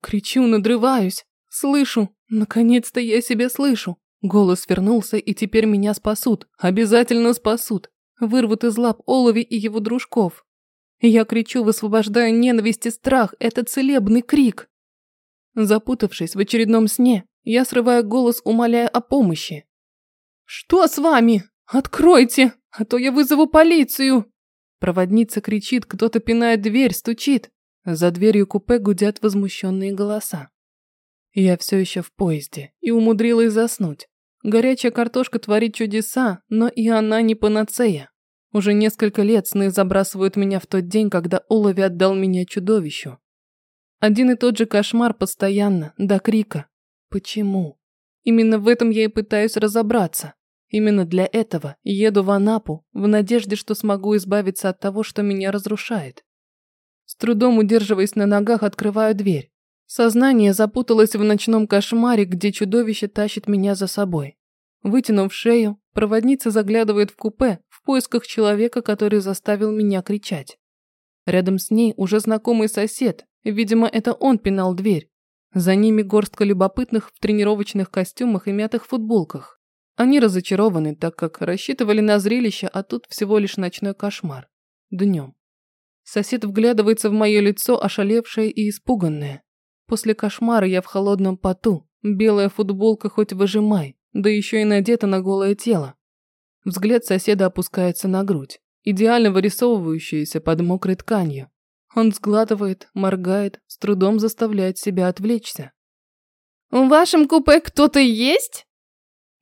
Кричу, надрываюсь. Слышу. Наконец-то я себя слышу. Голос вернулся, и теперь меня спасут. Обязательно спасут. Вырвут из лап Олови и его дружков. Я кричу, высвобождая ненависть и страх. Это целебный крик. Запутавшись в очередном сне, я срываю голос, умоляя о помощи. «Что с вами? Откройте, а то я вызову полицию!» Проводница кричит, кто-то пинает дверь, стучит. За дверью купе гудят возмущенные голоса. Я все еще в поезде и умудрилась заснуть. Горячая картошка творит чудеса, но и она не панацея. Уже несколько лет сны забрасывают меня в тот день, когда Олови отдал меня чудовищу. Один и тот же кошмар постоянно, до крика. Почему? Именно в этом я и пытаюсь разобраться. Именно для этого еду в Анапу, в надежде, что смогу избавиться от того, что меня разрушает. С трудом удерживаясь на ногах, открываю дверь. Сознание запуталось в ночном кошмаре, где чудовище тащит меня за собой. Вытянув шею, проводница заглядывает в купе в поисках человека, который заставил меня кричать. Рядом с ней уже знакомый сосед, видимо, это он пинал дверь. За ними горстка любопытных в тренировочных костюмах и мятых футболках. Они разочарованы, так как рассчитывали на зрелище, а тут всего лишь ночной кошмар. Днем. Сосед вглядывается в мое лицо, ошалевшее и испуганное. После кошмара я в холодном поту, белая футболка хоть выжимай, да еще и надета на голое тело. Взгляд соседа опускается на грудь, идеально вырисовывающуюся под мокрой тканью. Он сглатывает, моргает, с трудом заставляет себя отвлечься. «В вашем купе кто-то есть?»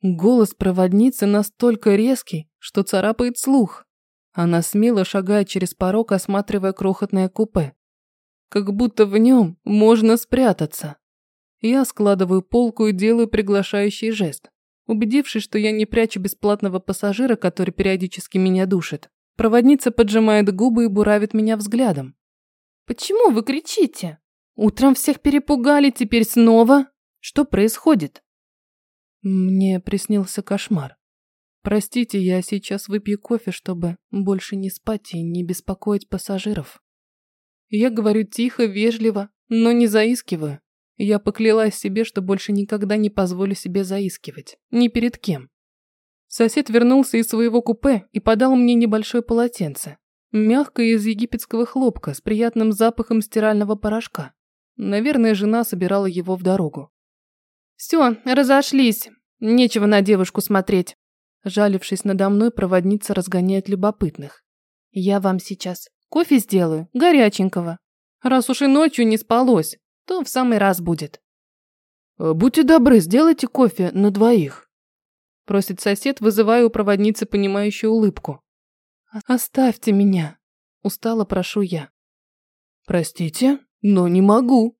Голос проводницы настолько резкий, что царапает слух. Она смело шагает через порог, осматривая крохотное купе как будто в нем можно спрятаться. Я складываю полку и делаю приглашающий жест. Убедившись, что я не прячу бесплатного пассажира, который периодически меня душит, проводница поджимает губы и буравит меня взглядом. «Почему вы кричите? Утром всех перепугали, теперь снова? Что происходит?» Мне приснился кошмар. Простите, я сейчас выпью кофе, чтобы больше не спать и не беспокоить пассажиров. Я говорю тихо, вежливо, но не заискиваю. Я поклялась себе, что больше никогда не позволю себе заискивать. Ни перед кем. Сосед вернулся из своего купе и подал мне небольшое полотенце. Мягкое из египетского хлопка с приятным запахом стирального порошка. Наверное, жена собирала его в дорогу. «Все, разошлись. Нечего на девушку смотреть». Жалившись надо мной, проводница разгоняет любопытных. «Я вам сейчас Кофе сделаю, горяченького. Раз уж и ночью не спалось, то в самый раз будет. Э, «Будьте добры, сделайте кофе на двоих», – просит сосед, вызывая у проводницы понимающую улыбку. «Оставьте меня», – устало прошу я. «Простите, но не могу».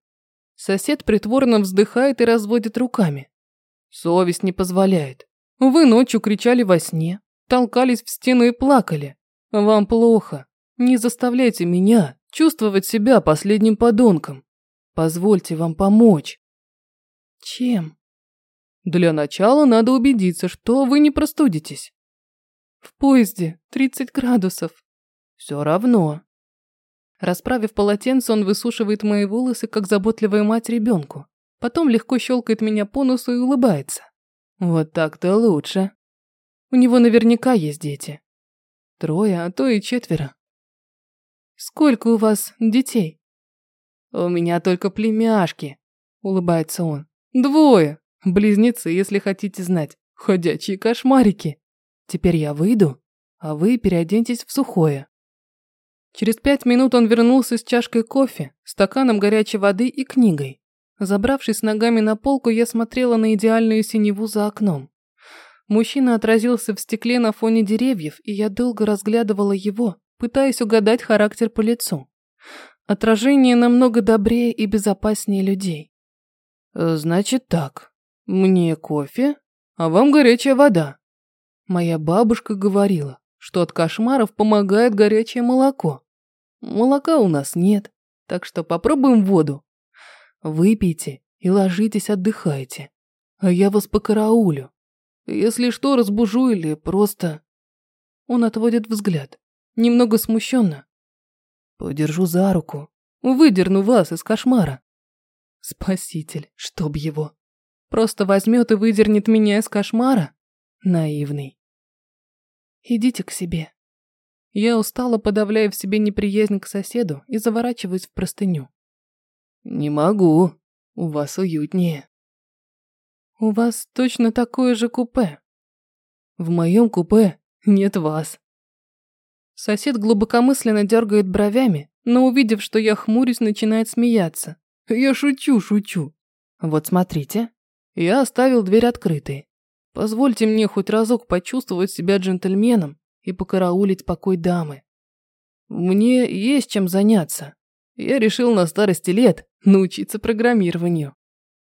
Сосед притворно вздыхает и разводит руками. Совесть не позволяет. Вы ночью кричали во сне, толкались в стену и плакали. Вам плохо. Не заставляйте меня чувствовать себя последним подонком. Позвольте вам помочь. Чем? Для начала надо убедиться, что вы не простудитесь. В поезде 30 градусов. Все равно. Расправив полотенце, он высушивает мои волосы, как заботливая мать ребенку. Потом легко щелкает меня по носу и улыбается. Вот так-то лучше. У него наверняка есть дети. Трое, а то и четверо. Сколько у вас детей? У меня только племяшки, улыбается он. Двое, близнецы, если хотите знать. Ходячие кошмарики. Теперь я выйду, а вы переоденьтесь в сухое. Через пять минут он вернулся с чашкой кофе, стаканом горячей воды и книгой. Забравшись ногами на полку, я смотрела на идеальную синеву за окном. Мужчина отразился в стекле на фоне деревьев, и я долго разглядывала его, пытаясь угадать характер по лицу. Отражение намного добрее и безопаснее людей. Э, «Значит так, мне кофе, а вам горячая вода». Моя бабушка говорила, что от кошмаров помогает горячее молоко. Молока у нас нет, так что попробуем воду. Выпейте и ложитесь отдыхайте, а я вас покараулю. Если что, разбужу или просто... Он отводит взгляд немного смущенно. Подержу за руку, выдерну вас из кошмара. Спаситель, чтоб его. Просто возьмет и выдернет меня из кошмара? Наивный. Идите к себе. Я устало подавляю в себе неприязнь к соседу и заворачиваюсь в простыню. Не могу. У вас уютнее. У вас точно такое же купе. В моем купе нет вас. Сосед глубокомысленно дергает бровями, но увидев, что я хмурюсь, начинает смеяться. Я шучу, шучу. Вот смотрите, я оставил дверь открытой. Позвольте мне хоть разок почувствовать себя джентльменом и покараулить покой дамы. Мне есть чем заняться. Я решил на старости лет научиться программированию.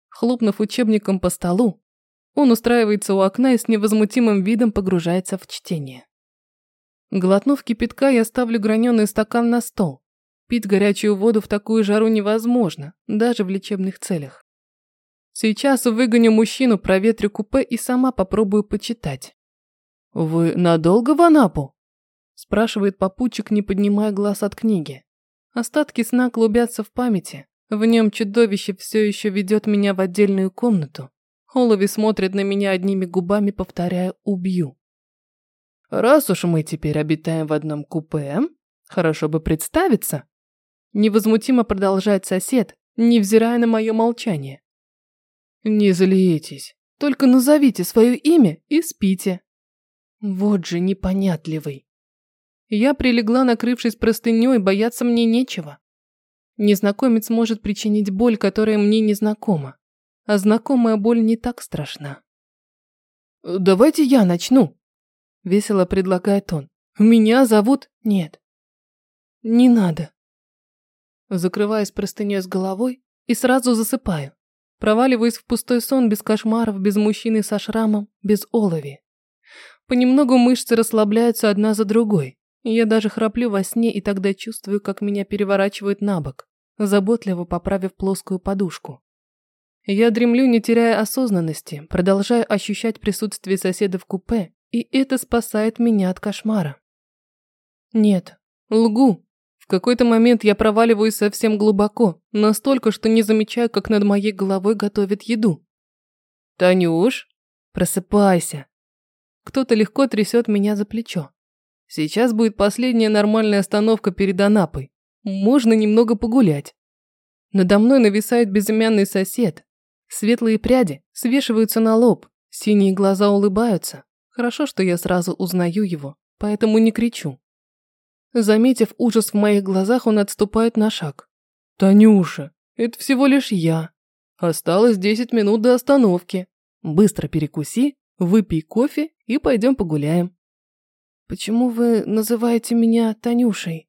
Хлопнув учебником по столу, он устраивается у окна и с невозмутимым видом погружается в чтение. Глотнув кипятка, я ставлю граненый стакан на стол. Пить горячую воду в такую жару невозможно, даже в лечебных целях. Сейчас выгоню мужчину, проветрю купе и сама попробую почитать. «Вы надолго в Анапу?» спрашивает попутчик, не поднимая глаз от книги. Остатки сна клубятся в памяти. В нем чудовище все еще ведет меня в отдельную комнату. Холови смотрит на меня одними губами, повторяя «убью». «Раз уж мы теперь обитаем в одном купе, хорошо бы представиться», Невозмутимо продолжает сосед, невзирая на мое молчание. Не злитесь, только назовите свое имя и спите. Вот же непонятливый. Я прилегла, накрывшись простыней, бояться мне нечего. Незнакомец может причинить боль, которая мне не знакома. А знакомая боль не так страшна. «Давайте я начну», — весело предлагает он. «Меня зовут...» «Нет». «Не надо», Закрываюсь простыней с головой и сразу засыпаю. Проваливаюсь в пустой сон без кошмаров, без мужчины со шрамом, без олови. Понемногу мышцы расслабляются одна за другой. Я даже храплю во сне и тогда чувствую, как меня переворачивают на бок, заботливо поправив плоскую подушку. Я дремлю, не теряя осознанности, продолжаю ощущать присутствие соседа в купе, и это спасает меня от кошмара. Нет, лгу, какой-то момент я проваливаюсь совсем глубоко, настолько, что не замечаю, как над моей головой готовят еду. «Танюш, просыпайся!» Кто-то легко трясет меня за плечо. Сейчас будет последняя нормальная остановка перед Анапой. Можно немного погулять. Надо мной нависает безымянный сосед. Светлые пряди свешиваются на лоб, синие глаза улыбаются. Хорошо, что я сразу узнаю его, поэтому не кричу. Заметив ужас в моих глазах, он отступает на шаг. «Танюша, это всего лишь я. Осталось десять минут до остановки. Быстро перекуси, выпей кофе и пойдем погуляем». «Почему вы называете меня Танюшей?»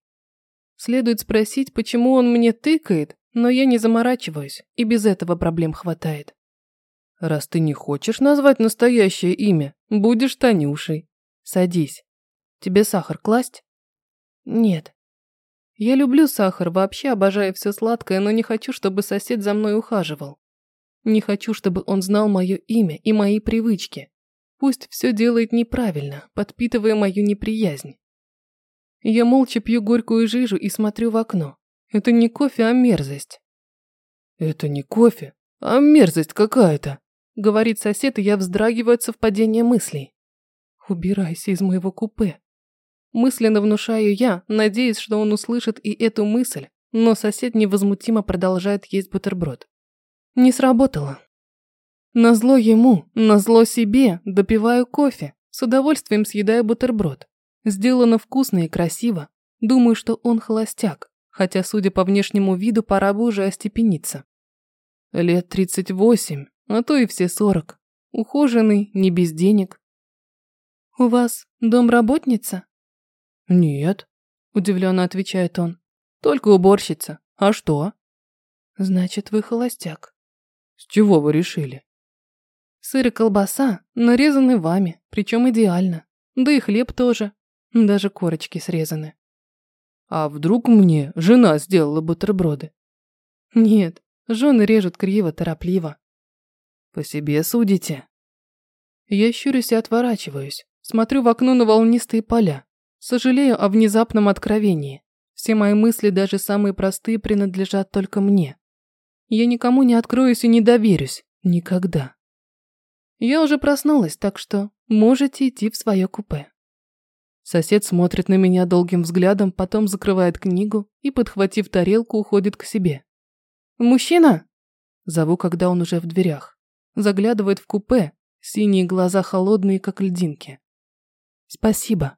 Следует спросить, почему он мне тыкает, но я не заморачиваюсь, и без этого проблем хватает. «Раз ты не хочешь назвать настоящее имя, будешь Танюшей. Садись. Тебе сахар класть?» Нет. Я люблю сахар, вообще обожаю все сладкое, но не хочу, чтобы сосед за мной ухаживал. Не хочу, чтобы он знал мое имя и мои привычки. Пусть все делает неправильно, подпитывая мою неприязнь. Я молча пью горькую жижу и смотрю в окно. Это не кофе, а мерзость. Это не кофе, а мерзость какая-то, говорит сосед, и я вздрагиваю от совпадения мыслей. Убирайся из моего купе. Мысленно внушаю я, надеясь, что он услышит и эту мысль, но сосед невозмутимо продолжает есть бутерброд. Не сработало. Назло ему, назло себе, допиваю кофе, с удовольствием съедаю бутерброд. Сделано вкусно и красиво. Думаю, что он холостяк, хотя, судя по внешнему виду, пора бы уже остепениться. Лет тридцать восемь, а то и все сорок. Ухоженный, не без денег. «У вас домработница?» «Нет», – удивленно отвечает он. «Только уборщица. А что?» «Значит, вы холостяк». «С чего вы решили?» «Сыр и колбаса нарезаны вами, причем идеально. Да и хлеб тоже. Даже корочки срезаны». «А вдруг мне жена сделала бутерброды?» «Нет, жены режут криво, торопливо». «По себе судите?» Я щурюсь и отворачиваюсь. Смотрю в окно на волнистые поля. Сожалею о внезапном откровении. Все мои мысли, даже самые простые, принадлежат только мне. Я никому не откроюсь и не доверюсь. Никогда. Я уже проснулась, так что можете идти в свое купе. Сосед смотрит на меня долгим взглядом, потом закрывает книгу и, подхватив тарелку, уходит к себе. «Мужчина!» Зову, когда он уже в дверях. Заглядывает в купе, синие глаза холодные, как льдинки. «Спасибо».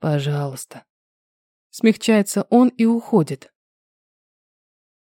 «Пожалуйста». Смягчается он и уходит.